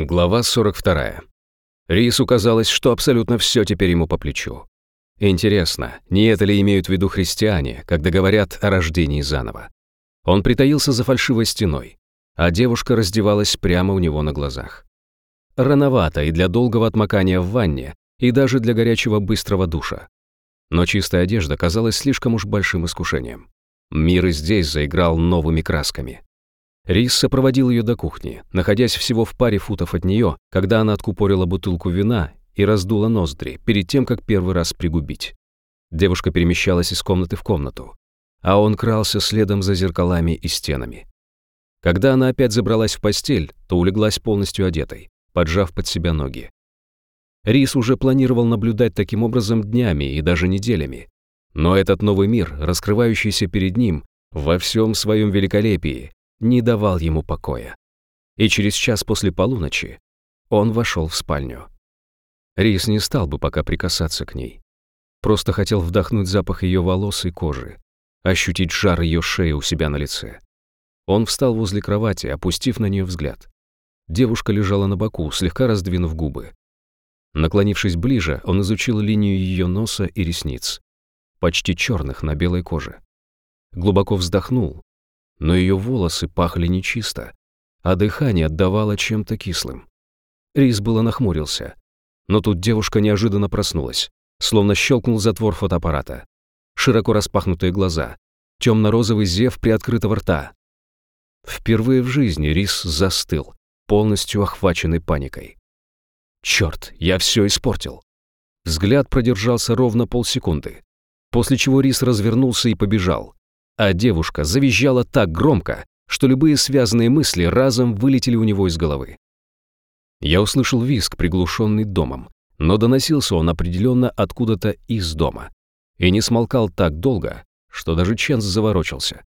Глава 42. Рису казалось, что абсолютно все теперь ему по плечу. Интересно, не это ли имеют в виду христиане, когда говорят о рождении заново? Он притаился за фальшивой стеной, а девушка раздевалась прямо у него на глазах. Рановато и для долгого отмокания в ванне, и даже для горячего быстрого душа. Но чистая одежда казалась слишком уж большим искушением. Мир и здесь заиграл новыми красками. Рис сопроводил ее до кухни, находясь всего в паре футов от нее, когда она откупорила бутылку вина и раздула ноздри перед тем, как первый раз пригубить. Девушка перемещалась из комнаты в комнату, а он крался следом за зеркалами и стенами. Когда она опять забралась в постель, то улеглась полностью одетой, поджав под себя ноги. Рис уже планировал наблюдать таким образом днями и даже неделями. Но этот новый мир, раскрывающийся перед ним, во всем своем великолепии, не давал ему покоя. И через час после полуночи он вошел в спальню. Рис не стал бы пока прикасаться к ней. Просто хотел вдохнуть запах ее волос и кожи, ощутить жар ее шеи у себя на лице. Он встал возле кровати, опустив на нее взгляд. Девушка лежала на боку, слегка раздвинув губы. Наклонившись ближе, он изучил линию ее носа и ресниц, почти черных на белой коже. Глубоко вздохнул, но ее волосы пахли нечисто, а дыхание отдавало чем-то кислым. Рис было нахмурился, но тут девушка неожиданно проснулась, словно щелкнул затвор фотоаппарата. Широко распахнутые глаза, темно-розовый зев приоткрытого рта. Впервые в жизни Рис застыл, полностью охваченный паникой. Черт, я все испортил. Взгляд продержался ровно полсекунды, после чего Рис развернулся и побежал а девушка завизжала так громко, что любые связанные мысли разом вылетели у него из головы. Я услышал визг, приглушенный домом, но доносился он определенно откуда-то из дома. И не смолкал так долго, что даже Ченс заворочился.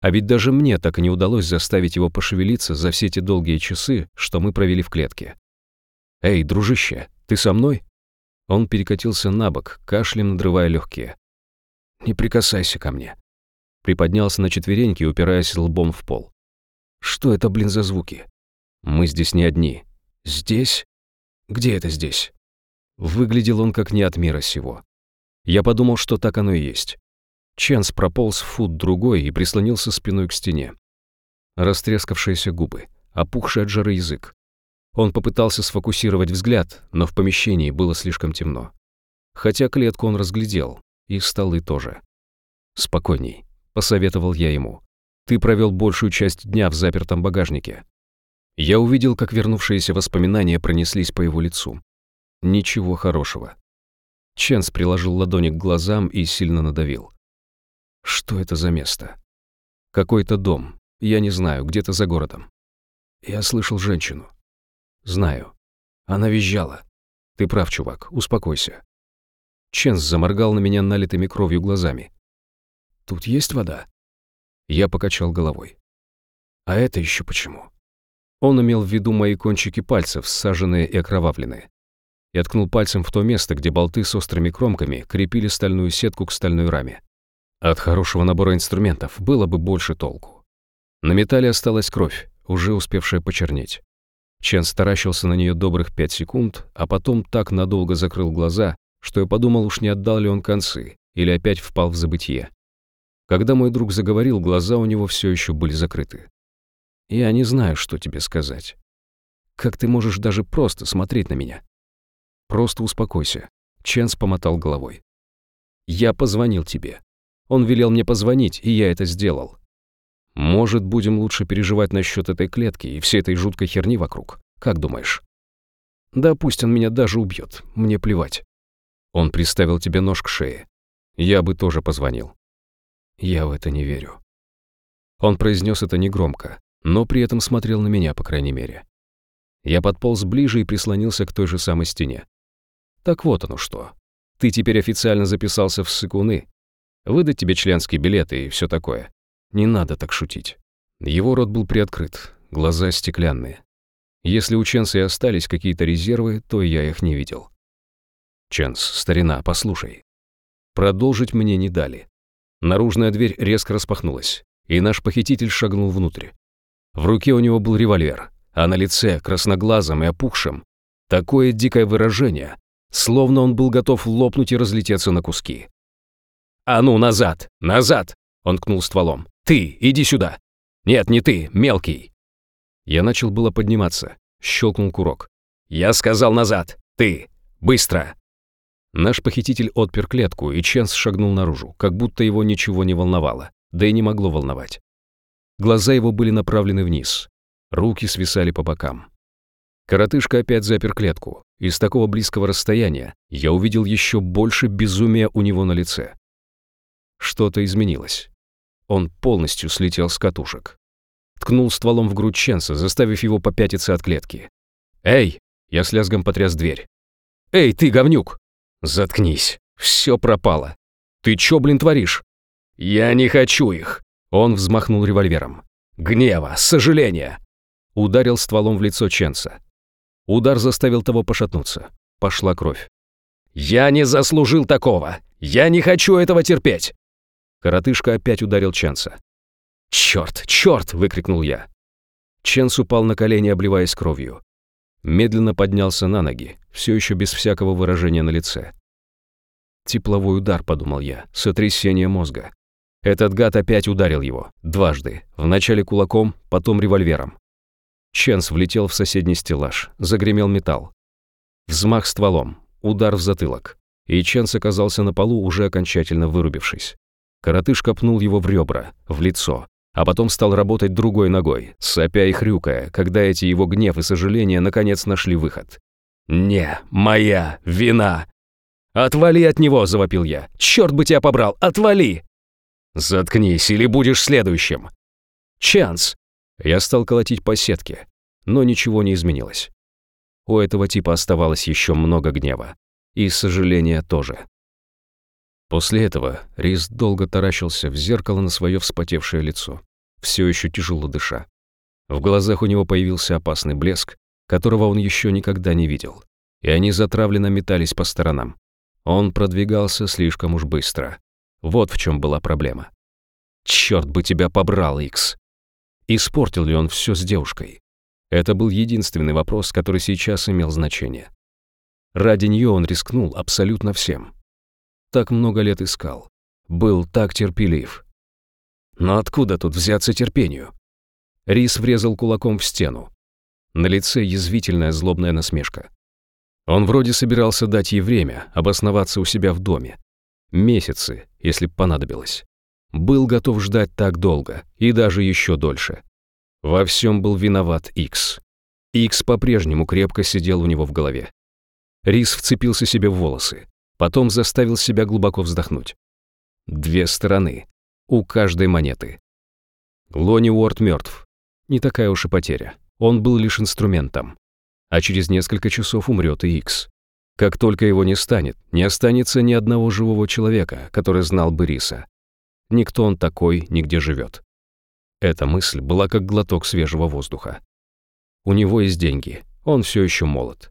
А ведь даже мне так и не удалось заставить его пошевелиться за все те долгие часы, что мы провели в клетке. «Эй, дружище, ты со мной?» Он перекатился на бок, кашлем надрывая легкие. «Не прикасайся ко мне приподнялся на четвереньки, упираясь лбом в пол. «Что это, блин, за звуки? Мы здесь не одни. Здесь? Где это здесь?» Выглядел он как не от мира сего. Я подумал, что так оно и есть. Ченс прополз в фут другой и прислонился спиной к стене. Растрескавшиеся губы, опухший от жары язык. Он попытался сфокусировать взгляд, но в помещении было слишком темно. Хотя клетку он разглядел, и столы тоже. Спокойней посоветовал я ему. Ты провел большую часть дня в запертом багажнике. Я увидел, как вернувшиеся воспоминания пронеслись по его лицу. Ничего хорошего. Ченс приложил ладони к глазам и сильно надавил. Что это за место? Какой-то дом. Я не знаю, где-то за городом. Я слышал женщину. Знаю. Она визжала. Ты прав, чувак, успокойся. Ченс заморгал на меня налитыми кровью глазами. Тут есть вода?» Я покачал головой. «А это еще почему?» Он имел в виду мои кончики пальцев, саженные и окровавленные. Я ткнул пальцем в то место, где болты с острыми кромками крепили стальную сетку к стальной раме. От хорошего набора инструментов было бы больше толку. На металле осталась кровь, уже успевшая почернеть. Чен старащился на нее добрых пять секунд, а потом так надолго закрыл глаза, что я подумал, уж не отдал ли он концы, или опять впал в забытье. Когда мой друг заговорил, глаза у него все еще были закрыты. «Я не знаю, что тебе сказать. Как ты можешь даже просто смотреть на меня?» «Просто успокойся», — Ченс помотал головой. «Я позвонил тебе. Он велел мне позвонить, и я это сделал. Может, будем лучше переживать насчет этой клетки и всей этой жуткой херни вокруг? Как думаешь?» «Да пусть он меня даже убьет, мне плевать». Он приставил тебе нож к шее. Я бы тоже позвонил. Я в это не верю. Он произнес это негромко, но при этом смотрел на меня, по крайней мере. Я подполз ближе и прислонился к той же самой стене. Так вот оно что. Ты теперь официально записался в сыкуны. Выдать тебе членский билет и все такое. Не надо так шутить. Его рот был приоткрыт, глаза стеклянные. Если у Ченса и остались какие-то резервы, то я их не видел. Ченс, старина, послушай. Продолжить мне не дали. Наружная дверь резко распахнулась, и наш похититель шагнул внутрь. В руке у него был револьвер, а на лице, красноглазом и опухшем, такое дикое выражение, словно он был готов лопнуть и разлететься на куски. «А ну, назад! Назад!» — он ткнул стволом. «Ты, иди сюда!» «Нет, не ты, мелкий!» Я начал было подниматься, щелкнул курок. «Я сказал назад! Ты! Быстро!» Наш похититель отпер клетку, и Ченс шагнул наружу, как будто его ничего не волновало, да и не могло волновать. Глаза его были направлены вниз, руки свисали по бокам. Коротышка опять запер клетку, и с такого близкого расстояния я увидел еще больше безумия у него на лице. Что-то изменилось. Он полностью слетел с катушек. Ткнул стволом в грудь Ченса, заставив его попятиться от клетки. «Эй!» — я с лязгом потряс дверь. «Эй, ты, говнюк!» «Заткнись! Все пропало! Ты чё, блин, творишь?» «Я не хочу их!» Он взмахнул револьвером. «Гнева! Сожаления!» Ударил стволом в лицо Ченса. Удар заставил того пошатнуться. Пошла кровь. «Я не заслужил такого! Я не хочу этого терпеть!» Коротышка опять ударил Ченса. «Черт, черт!» — выкрикнул я. Ченс упал на колени, обливаясь кровью. Медленно поднялся на ноги, все еще без всякого выражения на лице. «Тепловой удар», — подумал я, — «сотрясение мозга». Этот гад опять ударил его. Дважды. Вначале кулаком, потом револьвером. Ченс влетел в соседний стеллаж. Загремел металл. Взмах стволом. Удар в затылок. И Ченс оказался на полу, уже окончательно вырубившись. Коротышка пнул его в ребра, в лицо, а потом стал работать другой ногой, сопя и хрюкая, когда эти его гнев и сожаления наконец нашли выход. «Не, моя вина!» «Отвали от него!» – завопил я. «Черт бы тебя побрал! Отвали!» «Заткнись, или будешь следующим!» «Чанс!» Я стал колотить по сетке, но ничего не изменилось. У этого типа оставалось еще много гнева. И сожаления тоже. После этого Рис долго таращился в зеркало на свое вспотевшее лицо, все еще тяжело дыша. В глазах у него появился опасный блеск, которого он еще никогда не видел, и они затравленно метались по сторонам. Он продвигался слишком уж быстро. Вот в чем была проблема. Черт бы тебя побрал, Икс. Испортил ли он все с девушкой? Это был единственный вопрос, который сейчас имел значение. Ради нее он рискнул абсолютно всем. Так много лет искал. Был так терпелив. Но откуда тут взяться терпению? Рис врезал кулаком в стену. На лице язвительная злобная насмешка. Он вроде собирался дать ей время, обосноваться у себя в доме. Месяцы, если б понадобилось. Был готов ждать так долго, и даже еще дольше. Во всем был виноват Икс. Икс по-прежнему крепко сидел у него в голове. Рис вцепился себе в волосы, потом заставил себя глубоко вздохнуть. Две стороны. У каждой монеты. Лони Уорд мертв. Не такая уж и потеря. Он был лишь инструментом. А через несколько часов умрет и Икс. Как только его не станет, не останется ни одного живого человека, который знал бы Риса. Никто он такой, нигде живет. Эта мысль была как глоток свежего воздуха. У него есть деньги, он все еще молод.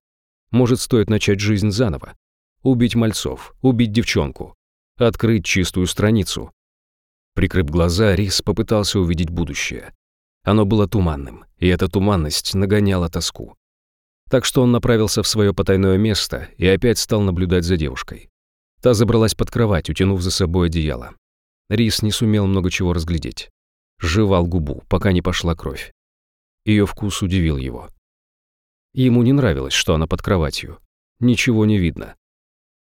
Может, стоит начать жизнь заново. Убить мальцов, убить девчонку, открыть чистую страницу. Прикрыв глаза, Рис попытался увидеть будущее. Оно было туманным, и эта туманность нагоняла тоску. Так что он направился в свое потайное место и опять стал наблюдать за девушкой. Та забралась под кровать, утянув за собой одеяло. Рис не сумел много чего разглядеть. Жевал губу, пока не пошла кровь. Ее вкус удивил его. Ему не нравилось, что она под кроватью. Ничего не видно.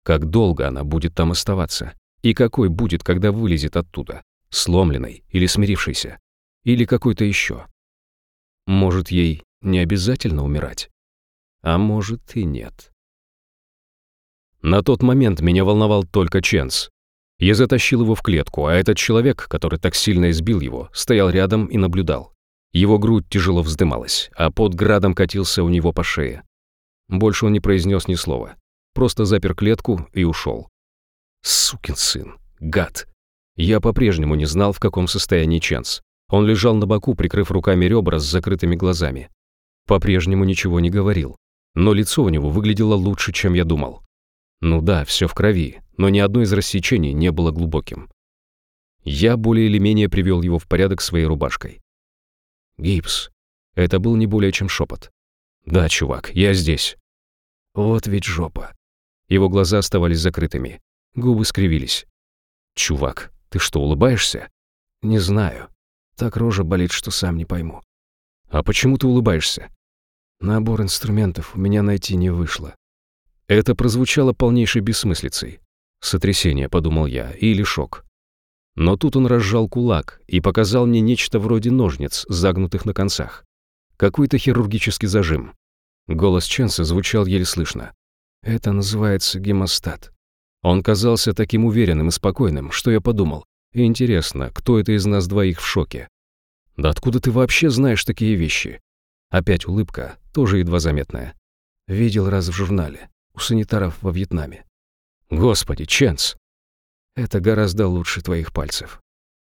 Как долго она будет там оставаться? И какой будет, когда вылезет оттуда? Сломленной или смирившейся? Или какой-то еще? Может, ей не обязательно умирать? а может и нет. На тот момент меня волновал только Ченс. Я затащил его в клетку, а этот человек, который так сильно избил его, стоял рядом и наблюдал. Его грудь тяжело вздымалась, а под градом катился у него по шее. Больше он не произнес ни слова, просто запер клетку и ушел. Сукин сын, гад. Я по-прежнему не знал, в каком состоянии Ченс. Он лежал на боку, прикрыв руками ребра с закрытыми глазами. По-прежнему ничего не говорил но лицо у него выглядело лучше, чем я думал. Ну да, все в крови, но ни одно из рассечений не было глубоким. Я более или менее привел его в порядок своей рубашкой. «Гипс. Это был не более чем шепот. «Да, чувак, я здесь». Вот ведь жопа. Его глаза оставались закрытыми. Губы скривились. «Чувак, ты что, улыбаешься?» «Не знаю. Так рожа болит, что сам не пойму». «А почему ты улыбаешься?» «Набор инструментов у меня найти не вышло». Это прозвучало полнейшей бессмыслицей. «Сотрясение», — подумал я, — «или шок». Но тут он разжал кулак и показал мне нечто вроде ножниц, загнутых на концах. Какой-то хирургический зажим. Голос Ченса звучал еле слышно. «Это называется гемостат». Он казался таким уверенным и спокойным, что я подумал. Интересно, кто это из нас двоих в шоке? Да откуда ты вообще знаешь такие вещи? Опять улыбка, тоже едва заметная. Видел раз в журнале. У санитаров во Вьетнаме. Господи, Ченс! Это гораздо лучше твоих пальцев.